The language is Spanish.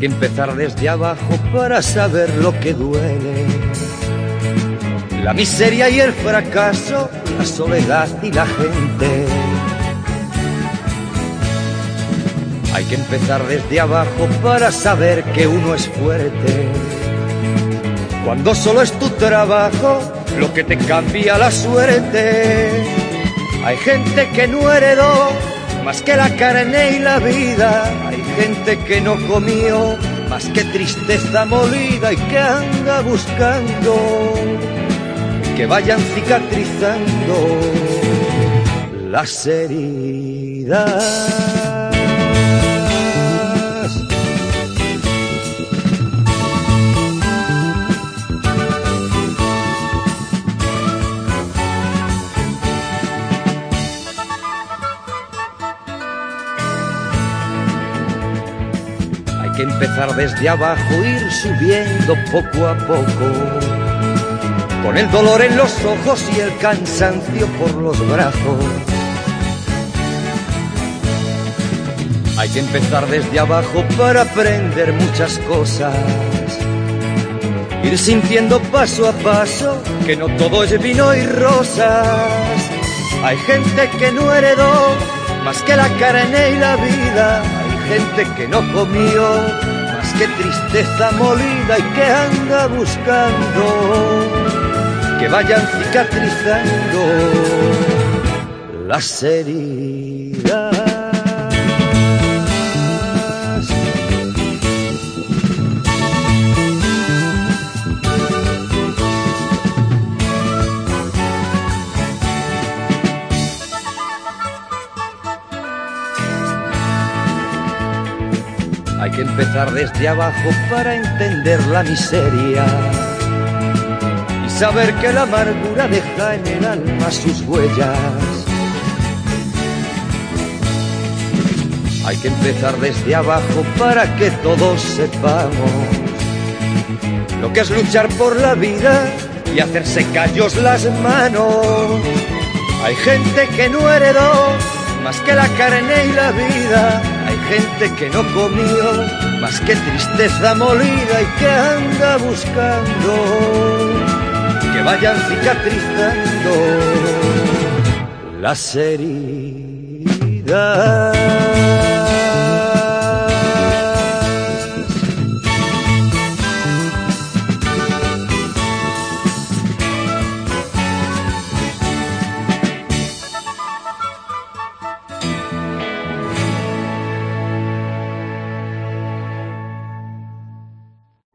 Que empezar desde abajo para saber lo que duele. La miseria y el fracaso, la soledad y la gente. Hay que empezar desde abajo para saber que uno es fuerte. Cuando solo es tu trabajo lo que te cambia la suerte. Hay gente que no heredó más que la carne y la vida. Hay gente que no comió más que tristeza molida y que anda buscando que vayan cicatrizando las heridas. Que empezar desde abajo, ir subiendo poco a poco. Con el dolor en los ojos y el cansancio por los brazos. Hay que empezar desde abajo para aprender muchas cosas. Ir sintiendo paso a paso que no todo es vino y rosas. Hay gente que no heredó más que la carne y la vida gente que no comió más que tristeza molida y que anda buscando que vayan cicatrizando las heridas. Que empezar desde abajo para entender la miseria y saber que la amargura deja en el alma sus huellas. Hay que empezar desde abajo para que todos sepamos lo que es luchar por la vida y hacerse callos las manos. Hay gente que no heredó más que la carne y la vida gente que no comió más que tristeza molida y que anda buscando que vayan cicatrizando las heridas.